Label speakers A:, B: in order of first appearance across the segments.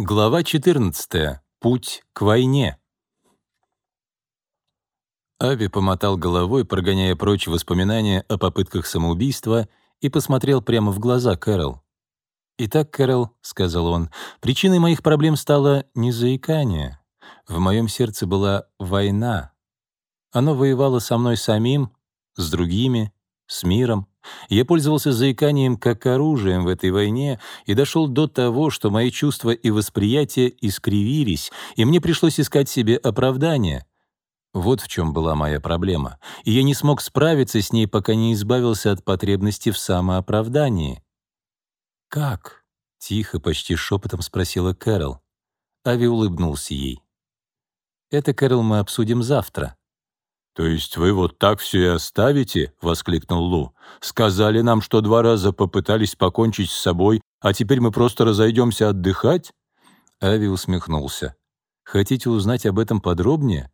A: Глава 14. Путь к войне. Ави помотал головой, прогоняя прочь воспоминания о попытках самоубийства, и посмотрел прямо в глаза Кэрол. «Итак, Кэрол», — сказал он, — «причиной моих проблем стало не заикание. В моем сердце была война. Оно воевало со мной самим, с другими, с миром. Я пользовался заиканием как оружием в этой войне и дошел до того, что мои чувства и восприятия искривились, и мне пришлось искать себе оправдание. Вот в чем была моя проблема, и я не смог справиться с ней, пока не избавился от потребности в самооправдании. «Как?» — тихо, почти шепотом спросила Кэрол. Ави улыбнулся ей. «Это, Кэрол, мы обсудим завтра.
B: «То есть вы вот так все и оставите?» — воскликнул Лу. «Сказали нам, что два раза попытались покончить с собой, а теперь мы просто разойдемся отдыхать?»
A: Ави усмехнулся. «Хотите узнать об этом подробнее?»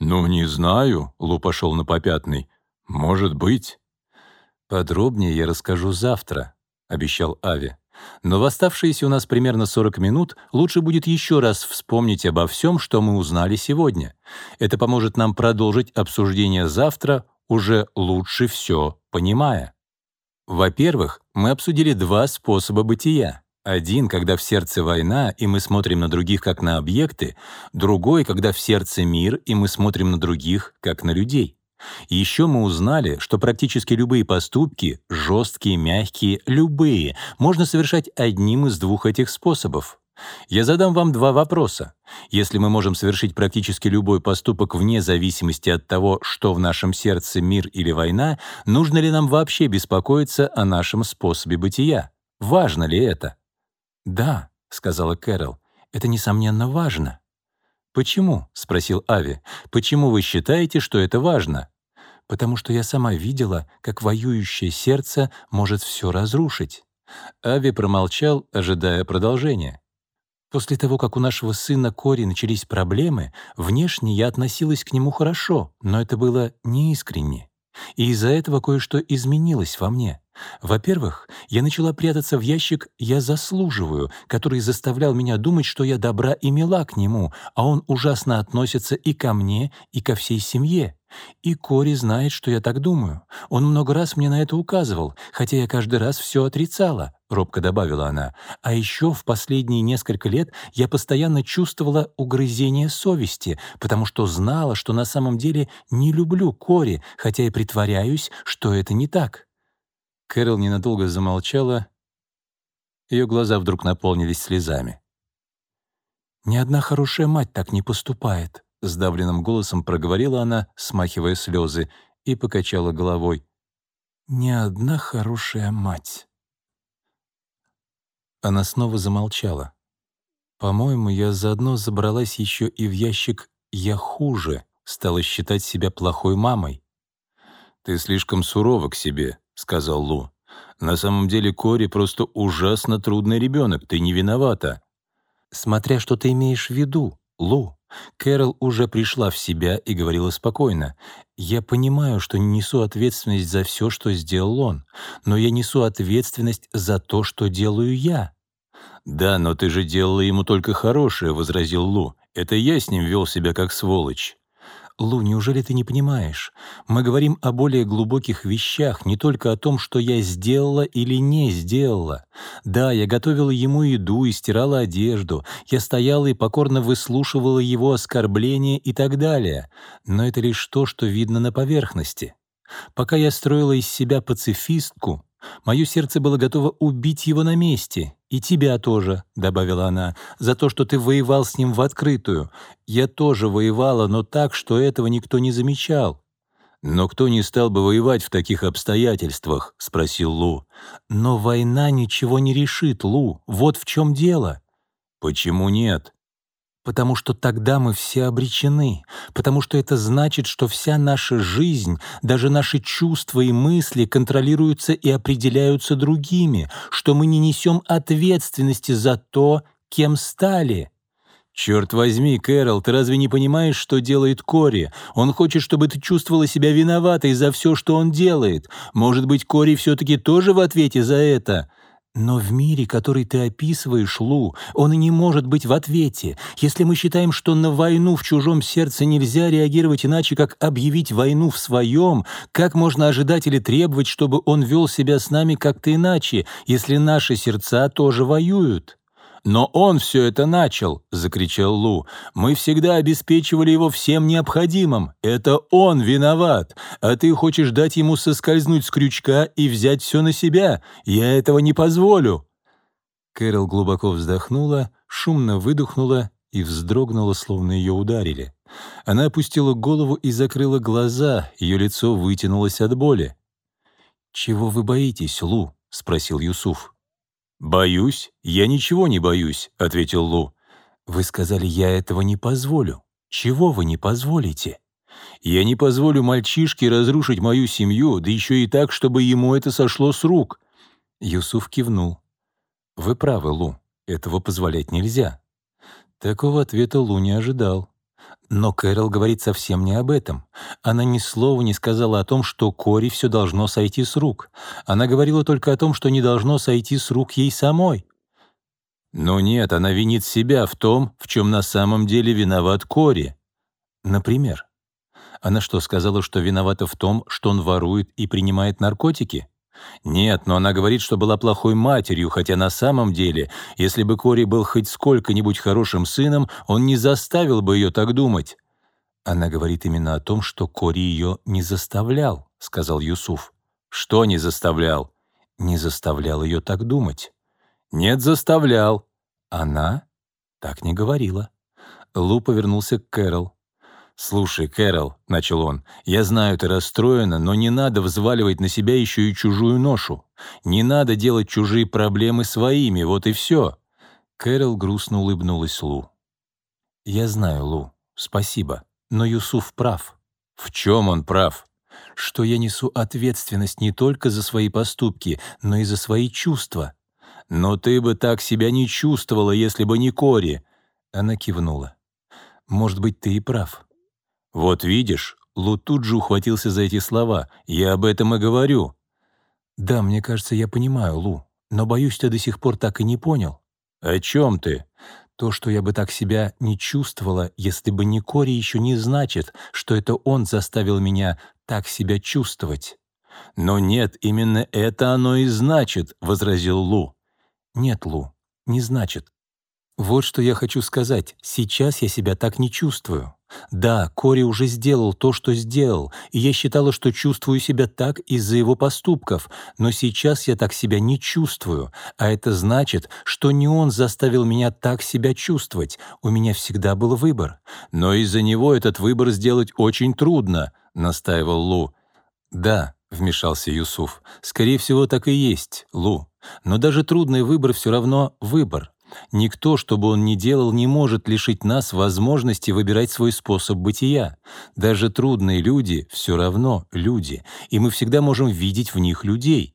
B: «Ну, не знаю», — Лу пошел на попятный. «Может быть».
A: «Подробнее я расскажу завтра», — обещал Ави. Но в оставшиеся у нас примерно 40 минут лучше будет еще раз вспомнить обо всем, что мы узнали сегодня. Это поможет нам продолжить обсуждение завтра, уже лучше все понимая. Во-первых, мы обсудили два способа бытия. Один, когда в сердце война, и мы смотрим на других как на объекты, другой, когда в сердце мир, и мы смотрим на других как на людей. Еще мы узнали, что практически любые поступки, жесткие, мягкие, любые, можно совершать одним из двух этих способов. Я задам вам два вопроса. Если мы можем совершить практически любой поступок вне зависимости от того, что в нашем сердце мир или война, нужно ли нам вообще беспокоиться о нашем способе бытия? Важно ли это? «Да», — сказала Кэрол, — «это, несомненно, важно». «Почему?» — спросил Ави. «Почему вы считаете, что это важно?» Потому что я сама видела, как воюющее сердце может все разрушить». Ави промолчал, ожидая продолжения. После того, как у нашего сына Кори начались проблемы, внешне я относилась к нему хорошо, но это было неискренне. И из-за этого кое-что изменилось во мне. Во-первых, я начала прятаться в ящик «я заслуживаю», который заставлял меня думать, что я добра и мила к нему, а он ужасно относится и ко мне, и ко всей семье. И Кори знает, что я так думаю. Он много раз мне на это указывал, хотя я каждый раз все отрицала», — робко добавила она. «А еще в последние несколько лет я постоянно чувствовала угрызение совести, потому что знала, что на самом деле не люблю Кори, хотя и притворяюсь, что это не так». Кэрол ненадолго замолчала. Ее глаза вдруг наполнились слезами. «Ни одна хорошая мать так не поступает», — сдавленным голосом проговорила она, смахивая слезы, и покачала головой. «Ни одна хорошая мать». Она снова замолчала. «По-моему, я заодно забралась еще и в ящик «я хуже», стала считать себя плохой мамой».
B: «Ты слишком сурова к себе», — сказал Лу. «На самом деле Кори просто ужасно трудный ребенок, ты не виновата».
A: «Смотря что ты имеешь в виду, Лу», Кэрол уже пришла в себя и говорила спокойно. «Я понимаю, что не несу ответственность за все, что сделал он, но я несу ответственность за то, что делаю я».
B: «Да, но ты же делала ему только хорошее», — возразил Лу. «Это я с ним вел себя как сволочь».
A: Лу, неужели ты не понимаешь? Мы говорим о более глубоких вещах, не только о том, что я сделала или не сделала. Да, я готовила ему еду и стирала одежду, я стояла и покорно выслушивала его оскорбления и так далее. Но это лишь то, что видно на поверхности. Пока я строила из себя пацифистку, Мое сердце было готово убить его на месте. И тебя тоже», — добавила она, — «за то, что ты воевал с ним в открытую. Я тоже воевала, но так, что этого никто не замечал».
B: «Но кто не стал бы воевать в таких обстоятельствах?» — спросил Лу.
A: «Но война ничего не решит, Лу. Вот в чем дело».
B: «Почему нет?»
A: Потому что тогда мы все обречены, потому что это значит, что вся наша жизнь, даже наши чувства и мысли контролируются и определяются другими, что мы не несем ответственности за то, кем стали. «Черт возьми, Кэрол, ты разве не понимаешь, что делает Кори? Он хочет, чтобы ты чувствовала себя виноватой за все, что он делает. Может быть, Кори все-таки тоже в ответе за это?» Но в мире, который ты описываешь, Лу, он и не может быть в ответе. Если мы считаем, что на войну в чужом сердце нельзя реагировать иначе, как объявить войну в своем, как можно ожидать или требовать, чтобы он вел себя с нами как-то иначе, если наши сердца тоже воюют? «Но он все это начал!» — закричал Лу. «Мы всегда обеспечивали его всем необходимым. Это он виноват. А ты хочешь дать ему соскользнуть с крючка и взять все на себя? Я этого не позволю!» Кэрол глубоко вздохнула, шумно выдохнула и вздрогнула, словно ее ударили. Она опустила голову и закрыла глаза, ее лицо вытянулось от боли. «Чего вы боитесь, Лу?» — спросил Юсуф.
B: «Боюсь? Я ничего не боюсь», — ответил Лу.
A: «Вы сказали, я этого не позволю. Чего вы не позволите?»
B: «Я не позволю мальчишке разрушить мою семью, да еще и так, чтобы ему это сошло с рук».
A: Юсуф кивнул. «Вы правы, Лу, этого позволять нельзя». Такого ответа Лу не ожидал. Но Кэрол говорит совсем не об этом. Она ни слова не сказала о том, что Кори все должно сойти с рук. Она говорила только о том, что не должно сойти с рук ей самой.
B: Но нет, она винит себя в том, в чем на самом деле виноват Кори.
A: Например, она что, сказала, что виновата в том, что он ворует и принимает наркотики?
B: Нет, но она говорит, что была плохой матерью, хотя на самом деле, если бы Кори был хоть сколько-нибудь хорошим сыном, он не заставил бы ее так думать.
A: Она говорит именно о том, что Кори ее не заставлял, сказал Юсуф.
B: Что не заставлял?
A: Не заставлял ее так думать.
B: Нет, заставлял.
A: Она так не говорила. Лу повернулся к Кэрол.
B: «Слушай, Кэрол», — начал он, — «я знаю, ты расстроена, но не надо взваливать на себя еще и чужую ношу. Не надо делать чужие проблемы своими, вот и все».
A: Кэрол грустно улыбнулась Лу. «Я знаю, Лу, спасибо, но Юсуф прав».
B: «В чем он прав?»
A: «Что я несу ответственность не только за свои поступки, но и за свои чувства».
B: «Но ты бы так себя не чувствовала, если бы не Кори».
A: Она кивнула. «Может быть, ты и прав.
B: «Вот видишь», — Лу тут же ухватился за эти слова, «я об этом и говорю».
A: «Да, мне кажется, я понимаю, Лу, но, боюсь, ты до сих пор так и не понял».
B: «О чем ты?»
A: То, что я бы так себя не чувствовала, если бы не Кори, еще не значит, что это он заставил меня так себя чувствовать.
B: «Но нет, именно это оно и значит», — возразил Лу.
A: «Нет, Лу, не значит. Вот что я хочу сказать. Сейчас я себя так не чувствую. Да, Кори уже сделал то, что сделал, и я считала, что чувствую себя так из-за его поступков, но сейчас я так себя не чувствую, а это значит, что не он заставил меня так себя чувствовать, у меня всегда был выбор.
B: Но из-за него этот выбор сделать очень трудно, настаивал Лу.
A: Да, вмешался Юсуф, скорее всего, так и есть, Лу. Но даже трудный выбор все равно выбор. Никто, что бы он ни делал, не может лишить нас возможности выбирать свой способ бытия. Даже трудные люди все равно люди, и мы всегда можем видеть в них людей.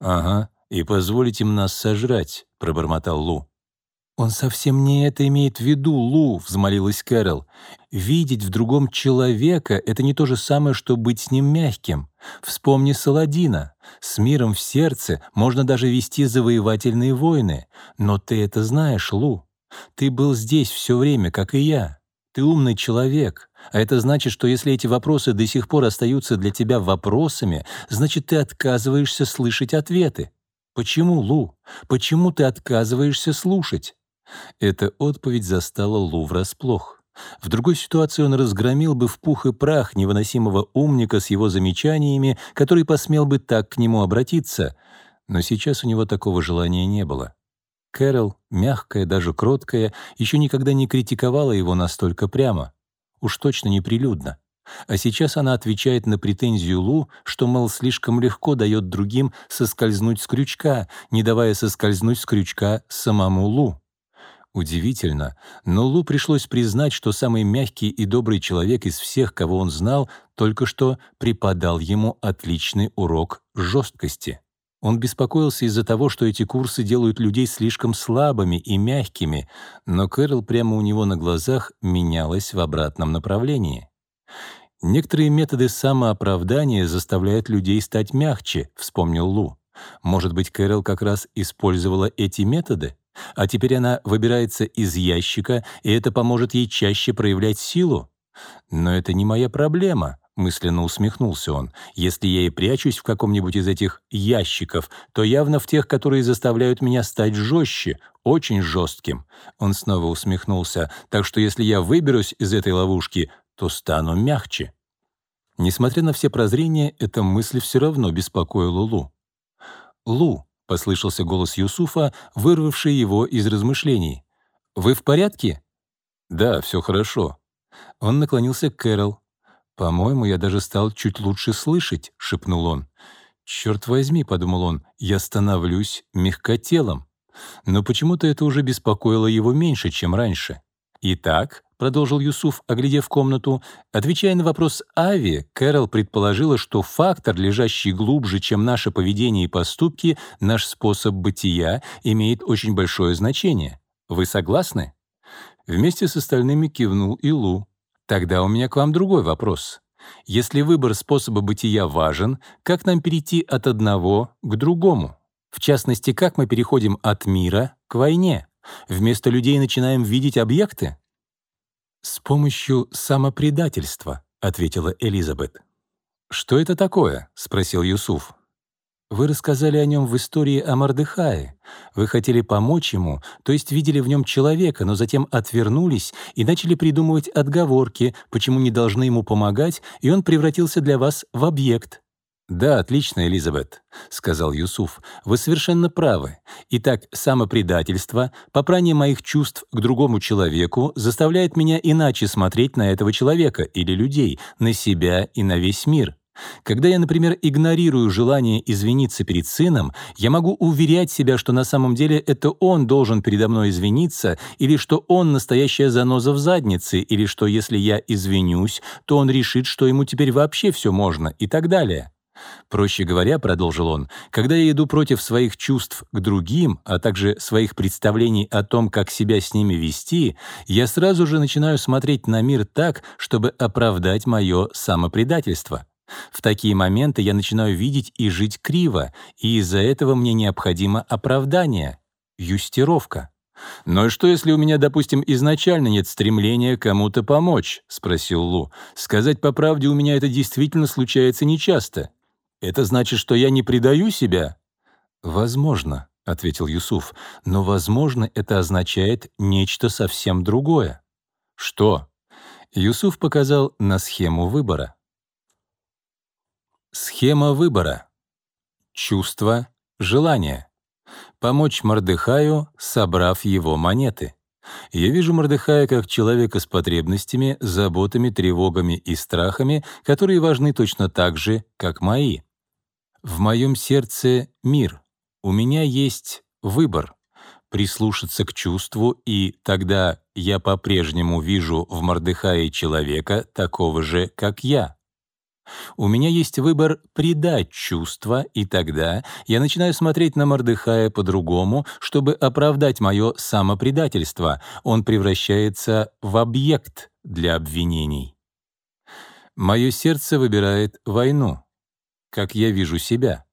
B: «Ага, и позволить им нас сожрать», — пробормотал Лу.
A: «Он совсем не это имеет в виду, Лу», — взмолилась Кэрол. «Видеть в другом человека — это не то же самое, что быть с ним мягким. Вспомни Саладина. С миром в сердце можно даже вести завоевательные войны. Но ты это знаешь, Лу. Ты был здесь все время, как и я. Ты умный человек. А это значит, что если эти вопросы до сих пор остаются для тебя вопросами, значит, ты отказываешься слышать ответы. Почему, Лу? Почему ты отказываешься слушать? Эта отповедь застала Лу врасплох. В другой ситуации он разгромил бы в пух и прах невыносимого умника с его замечаниями, который посмел бы так к нему обратиться, но сейчас у него такого желания не было. Кэрол, мягкая, даже кроткая, еще никогда не критиковала его настолько прямо. Уж точно неприлюдно. А сейчас она отвечает на претензию Лу, что, мол, слишком легко дает другим соскользнуть с крючка, не давая соскользнуть с крючка самому Лу. Удивительно, но Лу пришлось признать, что самый мягкий и добрый человек из всех, кого он знал, только что преподал ему отличный урок жесткости. Он беспокоился из-за того, что эти курсы делают людей слишком слабыми и мягкими, но Кэрол прямо у него на глазах менялась в обратном направлении. Некоторые методы самооправдания заставляют людей стать мягче, вспомнил Лу. Может быть, Кэрол как раз использовала эти методы? А теперь она выбирается из ящика, и это поможет ей чаще проявлять силу? Но это не моя проблема, мысленно усмехнулся он. Если я и прячусь в каком-нибудь из этих ящиков, то явно в тех, которые заставляют меня стать жестче, очень жестким. Он снова усмехнулся. Так что если я выберусь из этой ловушки, то стану мягче. Несмотря на все прозрения, эта мысль все равно беспокоила Лу. «Лу», — послышался голос Юсуфа, вырвавший его из размышлений. «Вы в порядке?»
B: «Да, все хорошо».
A: Он наклонился к Кэрол. «По-моему, я даже стал чуть лучше слышать», — шепнул он. «Черт возьми», — подумал он, — «я становлюсь мягкотелом». Но почему-то это уже беспокоило его меньше, чем раньше. «Итак», — продолжил Юсуф, оглядев комнату, отвечая на вопрос Ави, Кэрол предположила, что фактор, лежащий глубже, чем наше поведение и поступки, наш способ бытия, имеет очень большое значение. Вы согласны? Вместе с остальными кивнул и Лу. Тогда у меня к вам другой вопрос. Если выбор способа бытия важен, как нам перейти от одного к другому? В частности, как мы переходим от мира к войне? Вместо людей начинаем видеть объекты? «С помощью самопредательства», — ответила Элизабет. «Что это такое?» — спросил Юсуф. Вы рассказали о нем в истории о Мордыхае. Вы хотели помочь ему, то есть видели в нем человека, но затем отвернулись и начали придумывать отговорки, почему не должны ему помогать, и он превратился для вас в объект. «Да, отлично, Элизабет», — сказал Юсуф. «Вы совершенно правы. Итак, самопредательство, попрание моих чувств к другому человеку заставляет меня иначе смотреть на этого человека или людей, на себя и на весь мир. Когда я, например, игнорирую желание извиниться перед сыном, я могу уверять себя, что на самом деле это он должен передо мной извиниться, или что он настоящая заноза в заднице, или что если я извинюсь, то он решит, что ему теперь вообще все можно, и так далее. Проще говоря, продолжил он, когда я иду против своих чувств к другим, а также своих представлений о том, как себя с ними вести, я сразу же начинаю смотреть на мир так, чтобы оправдать мое самопредательство. В такие моменты я начинаю видеть и жить криво, и из-за этого мне необходимо оправдание, юстировка. «Но что, если у меня, допустим, изначально нет стремления кому-то помочь?» — спросил Лу. «Сказать по правде, у меня это действительно случается нечасто. Это значит, что я не предаю себя?» «Возможно», — ответил Юсуф, «но, возможно, это означает нечто совсем другое». «Что?» Юсуф показал на схему выбора. Схема выбора. Чувство, желание. Помочь Мордыхаю, собрав его монеты. Я вижу Мордыхая как человека с потребностями, заботами, тревогами и страхами, которые важны точно так же, как мои. В моем сердце мир. У меня есть выбор — прислушаться к чувству, и тогда я по-прежнему вижу в Мордыхае человека такого же, как я. У меня есть выбор предать чувства, и тогда я начинаю смотреть на Мордыхая по-другому, чтобы оправдать мое самопредательство. Он превращается в объект для обвинений. Мое сердце выбирает войну. Как я вижу себя.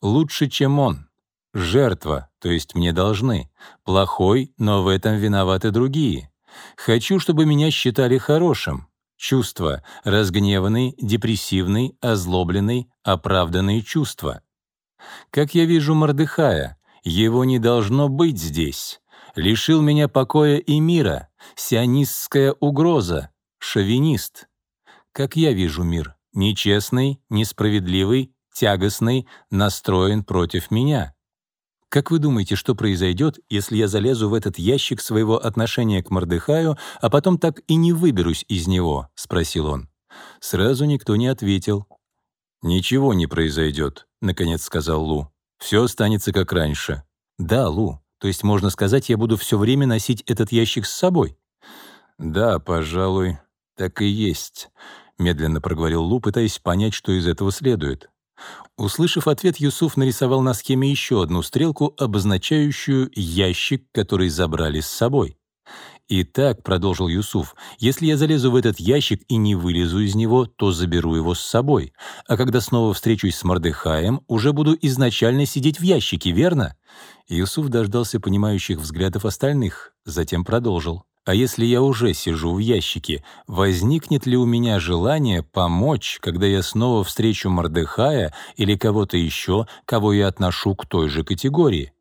A: Лучше, чем он. Жертва, то есть мне должны. Плохой, но в этом виноваты другие. Хочу, чтобы меня считали хорошим. Чувства — разгневанный, депрессивный, озлобленный, оправданные чувства. Как я вижу Мордыхая, его не должно быть здесь. Лишил меня покоя и мира, сионистская угроза, шовинист. Как я вижу мир, нечестный, несправедливый, тягостный, настроен против меня. Как вы думаете, что произойдет, если я залезу в этот ящик своего отношения к Мордыхаю, а потом так и не выберусь из него?» — спросил он. Сразу никто не ответил. «Ничего не произойдет», — наконец сказал Лу. «Все останется как раньше». «Да, Лу, то есть, можно сказать, я буду все время носить этот ящик с собой?» «Да, пожалуй, так и есть», — медленно проговорил Лу, пытаясь понять, что из этого следует. Услышав ответ, Юсуф нарисовал на схеме еще одну стрелку, обозначающую ящик, который забрали с собой. «Итак», — продолжил Юсуф, «если я залезу в этот ящик и не вылезу из него, то заберу его с собой. А когда снова встречусь с Мордыхаем, уже буду изначально сидеть в ящике, верно?» Юсуф дождался понимающих взглядов остальных, затем продолжил. «А если я уже сижу в ящике, возникнет ли у меня желание помочь, когда я снова встречу Мордыхая или кого-то еще, кого я отношу к той же категории?»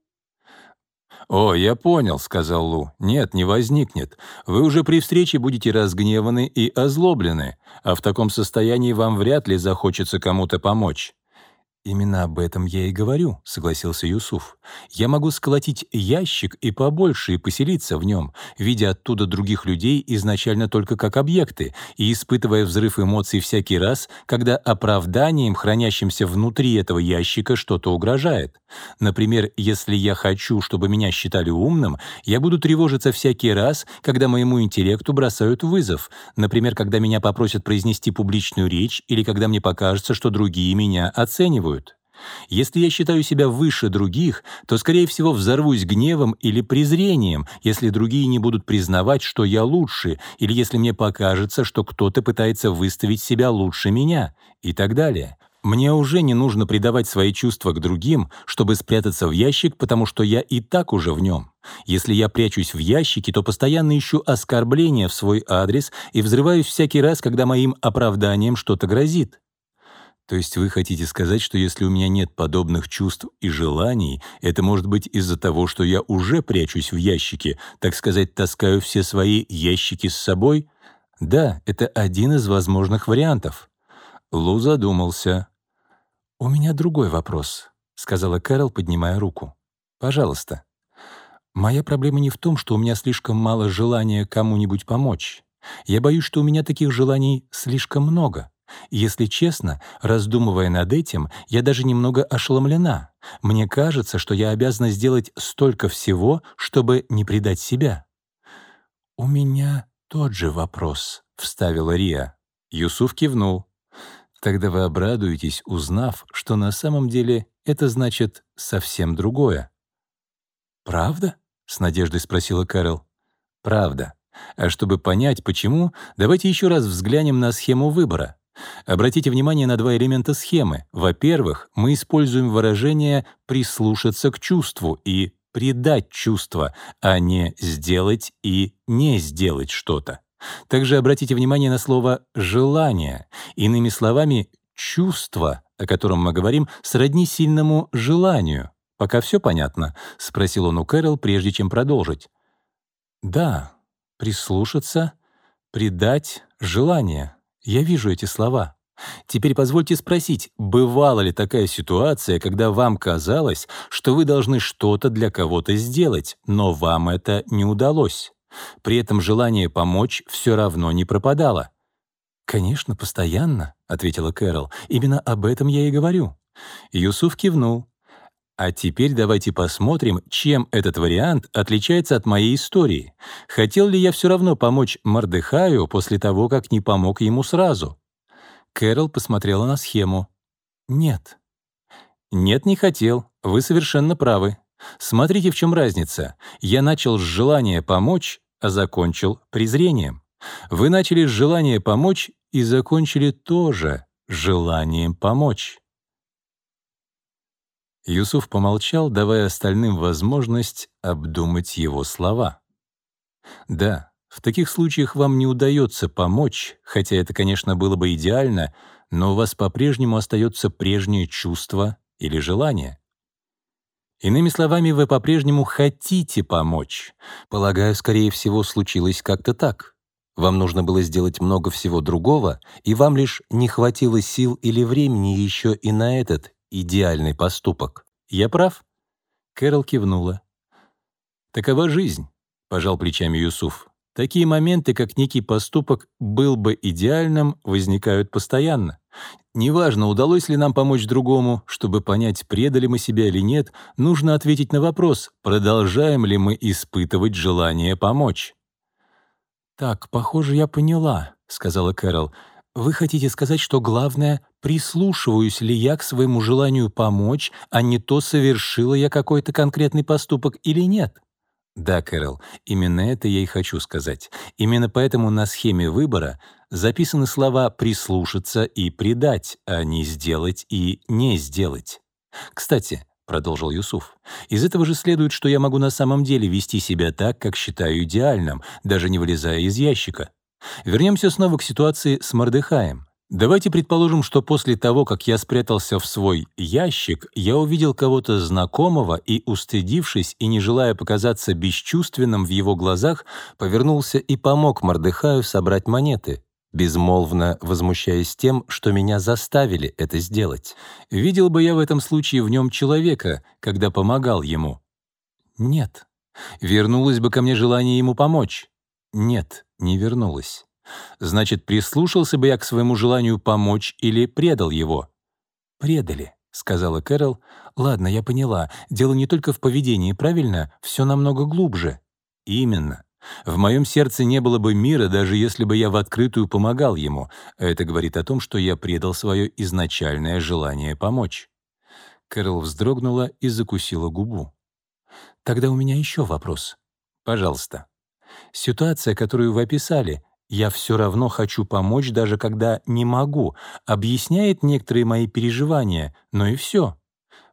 A: «О, я понял», — сказал Лу. «Нет, не возникнет. Вы уже при встрече будете разгневаны и озлоблены, а в таком состоянии вам вряд ли захочется кому-то помочь. «Именно об этом я и говорю», — согласился Юсуф. «Я могу сколотить ящик и побольше и поселиться в нем, видя оттуда других людей изначально только как объекты и испытывая взрыв эмоций всякий раз, когда оправданием, хранящимся внутри этого ящика, что-то угрожает. Например, если я хочу, чтобы меня считали умным, я буду тревожиться всякий раз, когда моему интеллекту бросают вызов, например, когда меня попросят произнести публичную речь или когда мне покажется, что другие меня оценивают. Если я считаю себя выше других, то, скорее всего, взорвусь гневом или презрением, если другие не будут признавать, что я лучше, или если мне покажется, что кто-то пытается выставить себя лучше меня, и так далее. Мне уже не нужно придавать свои чувства к другим, чтобы спрятаться в ящик, потому что я и так уже в нем. Если я прячусь в ящике, то постоянно ищу оскорбления в свой адрес и взрываюсь всякий раз, когда моим оправданием что-то грозит. То есть вы хотите сказать, что если у меня нет подобных чувств и желаний, это может быть из-за того, что я уже прячусь в ящике, так сказать, таскаю все свои ящики с собой? Да, это один из возможных вариантов. Лу задумался. «У меня другой вопрос», — сказала Кэрол, поднимая руку. «Пожалуйста. Моя проблема не в том, что у меня слишком мало желания кому-нибудь помочь. Я боюсь, что у меня таких желаний слишком много. Если честно, раздумывая над этим, я даже немного ошеломлена. Мне кажется, что я обязана сделать столько всего, чтобы не предать себя. «У меня тот же вопрос», — вставила Рия. Юсуф кивнул. «Тогда вы обрадуетесь, узнав, что на самом деле это значит совсем другое». «Правда?» — с надеждой спросила Кэрол. «Правда. А чтобы понять, почему, давайте еще раз взглянем на схему выбора. Обратите внимание на два элемента схемы. Во-первых, мы используем выражение «прислушаться к чувству» и «придать чувство», а не «сделать» и «не сделать что-то». Также обратите внимание на слово «желание». Иными словами, чувство, о котором мы говорим, сродни сильному желанию. «Пока все понятно?» — спросил он у Кэрол, прежде чем продолжить. «Да, прислушаться, придать желание». Я вижу эти слова. Теперь позвольте спросить, бывала ли такая ситуация, когда вам казалось, что вы должны что-то для кого-то сделать, но вам это не удалось? При этом желание помочь все равно не пропадало. «Конечно, постоянно», — ответила Кэрол. «Именно об этом я и говорю». Юсуф кивнул. А теперь давайте посмотрим, чем этот вариант отличается от моей истории. Хотел ли я все равно помочь Мордыхаю после того, как не помог ему сразу? Кэрол посмотрела на схему. Нет. Нет, не хотел. Вы совершенно правы. Смотрите, в чем разница. Я начал с желания помочь, а закончил презрением. Вы начали с желания помочь и закончили тоже желанием помочь. Юсуф помолчал, давая остальным возможность обдумать его слова. «Да, в таких случаях вам не удается помочь, хотя это, конечно, было бы идеально, но у вас по-прежнему остается прежнее чувство или желание. Иными словами, вы по-прежнему хотите помочь. Полагаю, скорее всего, случилось как-то так. Вам нужно было сделать много всего другого, и вам лишь не хватило сил или времени еще и на этот идеальный поступок. Я прав?» Кэрол кивнула. «Такова жизнь», — пожал плечами Юсуф. «Такие моменты, как некий поступок был бы идеальным, возникают постоянно. Неважно, удалось ли нам помочь другому, чтобы понять, предали мы себя или нет, нужно ответить на вопрос, продолжаем ли мы испытывать желание помочь». «Так, похоже, я поняла», — сказала Кэрол. Вы хотите сказать, что главное, прислушиваюсь ли я к своему желанию помочь, а не то, совершила я какой-то конкретный поступок или нет? Да, Кэрол, именно это я и хочу сказать. Именно поэтому на схеме выбора записаны слова «прислушаться» и «предать», а не «сделать» и «не сделать». Кстати, — продолжил Юсуф, — из этого же следует, что я могу на самом деле вести себя так, как считаю идеальным, даже не вылезая из ящика. Вернемся снова к ситуации с Мордыхаем. Давайте предположим, что после того, как я спрятался в свой ящик, я увидел кого-то знакомого и, устыдившись и не желая показаться бесчувственным в его глазах, повернулся и помог Мордыхаю собрать монеты, безмолвно возмущаясь тем, что меня заставили это сделать. Видел бы я в этом случае в нем человека, когда помогал ему? Нет. Вернулось бы ко мне желание ему помочь? Нет, не вернулось. Значит, прислушался бы я к своему желанию помочь или предал его? «Предали», — сказала Кэрол. «Ладно, я поняла. Дело не только в поведении, правильно? Все намного глубже». «Именно. В моем сердце не было бы мира, даже если бы я в открытую помогал ему. Это говорит о том, что я предал свое изначальное желание помочь». Кэрол вздрогнула и закусила губу. «Тогда у меня еще вопрос. Пожалуйста. Ситуация, которую вы описали, «Я все равно хочу помочь, даже когда не могу», объясняет некоторые мои переживания, но и все.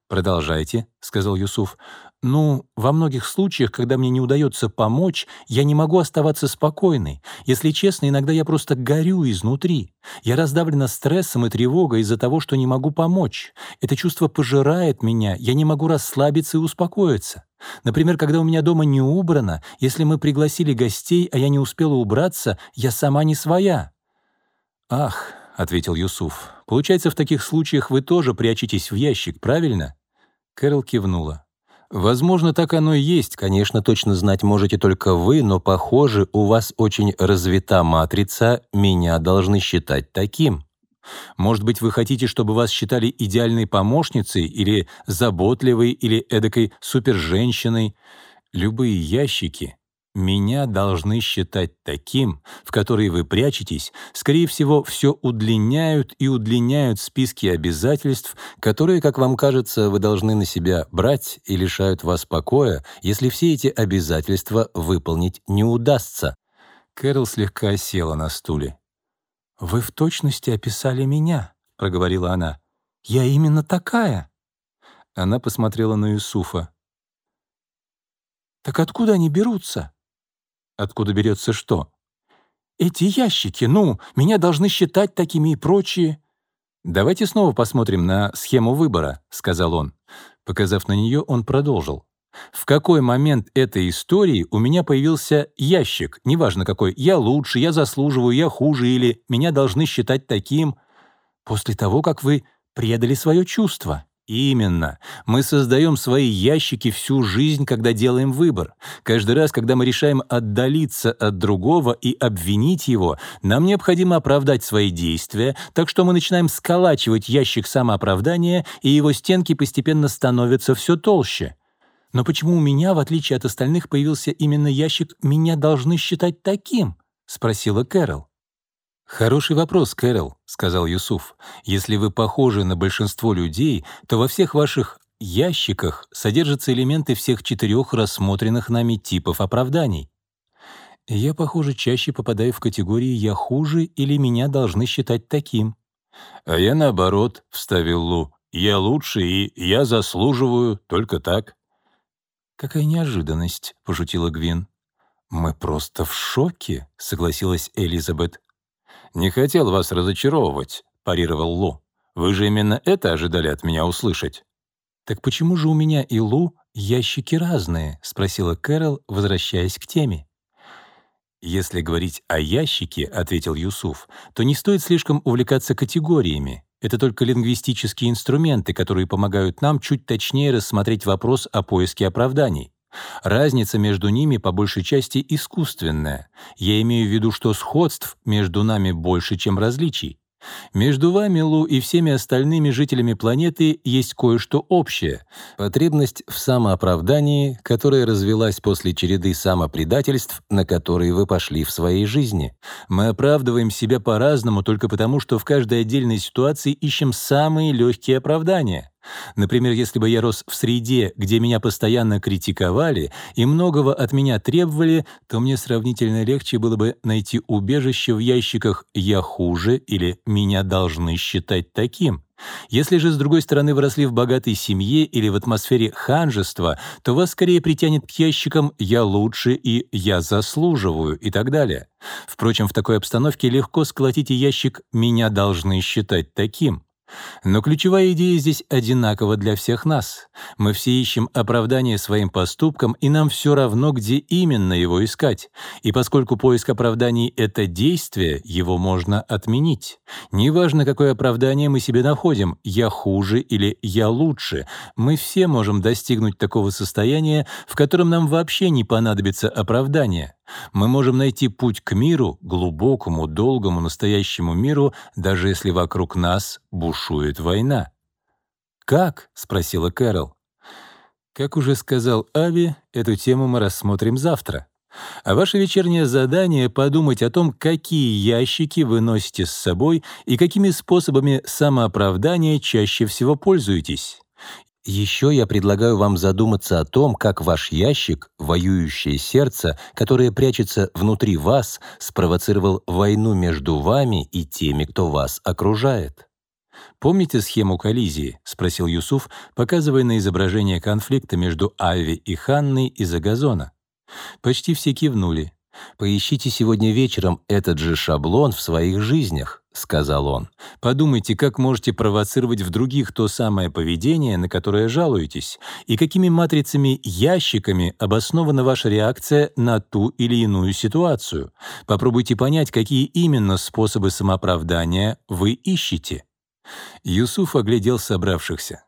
A: «Продолжайте», — сказал Юсуф. «Ну, во многих случаях, когда мне не удается помочь, я не могу оставаться спокойной. Если честно, иногда я просто горю изнутри. Я раздавлена стрессом и тревогой из-за того, что не могу помочь. Это чувство пожирает меня, я не могу расслабиться и успокоиться. Например, когда у меня дома не убрано, если мы пригласили гостей, а я не успела убраться, я сама не своя». «Ах», — ответил Юсуф, — «получается, в таких случаях вы тоже прячетесь в ящик, правильно?» Кэрол кивнула. «Возможно, так оно и есть. Конечно, точно знать можете только вы, но, похоже, у вас очень развита матрица «меня должны считать таким». Может быть, вы хотите, чтобы вас считали идеальной помощницей или заботливой, или эдакой суперженщиной? Любые ящики меня должны считать таким, в который вы прячетесь, скорее всего, все удлиняют и удлиняют списки обязательств, которые, как вам кажется, вы должны на себя брать и лишают вас покоя, если все эти обязательства выполнить не удастся. Кэрол слегка села на стуле. «Вы в точности описали меня», — проговорила она. «Я именно такая». Она посмотрела на Юсуфа. «Так откуда они берутся?» Откуда берется что? Эти ящики, ну, меня должны считать такими и прочие. Давайте снова посмотрим на схему выбора, сказал он. Показав на нее, он продолжил. В какой момент этой истории у меня появился ящик, неважно какой, я лучше, я заслуживаю, я хуже или меня должны считать таким, после того, как вы предали свое чувство. Именно. Мы создаем свои ящики всю жизнь, когда делаем выбор. Каждый раз, когда мы решаем отдалиться от другого и обвинить его, нам необходимо оправдать свои действия, так что мы начинаем сколачивать ящик самооправдания, и его стенки постепенно становятся все толще. Но почему у меня, в отличие от остальных, появился именно ящик «меня должны считать таким»? — спросила Кэрол. «Хороший вопрос, Кэрол», — сказал Юсуф. «Если вы похожи на большинство людей, то во всех ваших ящиках содержатся элементы всех четырех рассмотренных нами типов оправданий. Я, похоже, чаще попадаю в категории «я хуже» или «меня должны считать таким». «А я наоборот», — вставил Лу. «Я лучше и я заслуживаю, только так». «Какая неожиданность», — пошутила Гвин. «Мы просто в шоке», — согласилась Элизабет. «Не хотел вас разочаровывать», — парировал Лу. «Вы же именно это ожидали от меня услышать». «Так почему же у меня и Лу ящики разные?» — спросила Кэрол, возвращаясь к теме. «Если говорить о ящике», — ответил Юсуф, «то не стоит слишком увлекаться категориями. Это только лингвистические инструменты, которые помогают нам чуть точнее рассмотреть вопрос о поиске оправданий. Разница между ними по большей части искусственная. Я имею в виду, что сходств между нами больше, чем различий. Между вами, Лу, и всеми остальными жителями планеты есть кое-что общее — потребность в самооправдании, которая развелась после череды самопредательств, на которые вы пошли в своей жизни. Мы оправдываем себя по-разному только потому, что в каждой отдельной ситуации ищем самые легкие оправдания. Например, если бы я рос в среде, где меня постоянно критиковали и многого от меня требовали, то мне сравнительно легче было бы найти убежище в ящиках «я хуже» или «меня должны считать таким». Если же, с другой стороны, выросли в богатой семье или в атмосфере ханжества, то вас скорее притянет к ящикам «я лучше» и «я заслуживаю» и так далее. Впрочем, в такой обстановке легко сколотить и ящик «меня должны считать таким». Но ключевая идея здесь одинакова для всех нас. Мы все ищем оправдание своим поступкам, и нам все равно, где именно его искать. И поскольку поиск оправданий — это действие, его можно отменить. Неважно, какое оправдание мы себе находим — «я хуже» или «я лучше», мы все можем достигнуть такого состояния, в котором нам вообще не понадобится оправдание. Мы можем найти путь к миру, глубокому, долгому, настоящему миру, даже если вокруг нас бушует война. «Как?» — спросила Кэрол. Как уже сказал Ави, эту тему мы рассмотрим завтра. А ваше вечернее задание — подумать о том, какие ящики вы носите с собой и какими способами самооправдания чаще всего пользуетесь. Еще я предлагаю вам задуматься о том, как ваш ящик, воюющее сердце, которое прячется внутри вас, спровоцировал войну между вами и теми, кто вас окружает. «Помните схему коллизии?» — спросил Юсуф, показывая на изображение конфликта между Ави и Ханной из-за газона. Почти все кивнули. «Поищите сегодня вечером этот же шаблон в своих жизнях», — сказал он. «Подумайте, как можете провоцировать в других то самое поведение, на которое жалуетесь, и какими матрицами-ящиками обоснована ваша реакция на ту или иную ситуацию. Попробуйте понять, какие именно способы самооправдания вы ищете». Юсуф оглядел собравшихся.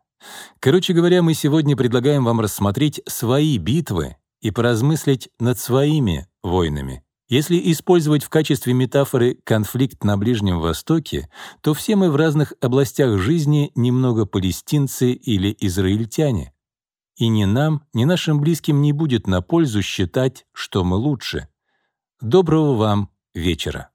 A: «Короче говоря, мы сегодня предлагаем вам рассмотреть свои битвы и поразмыслить над своими войнами. Если использовать в качестве метафоры конфликт на Ближнем Востоке, то все мы в разных областях жизни немного палестинцы или израильтяне. И ни нам, ни нашим близким не будет на пользу считать, что мы лучше. Доброго вам вечера.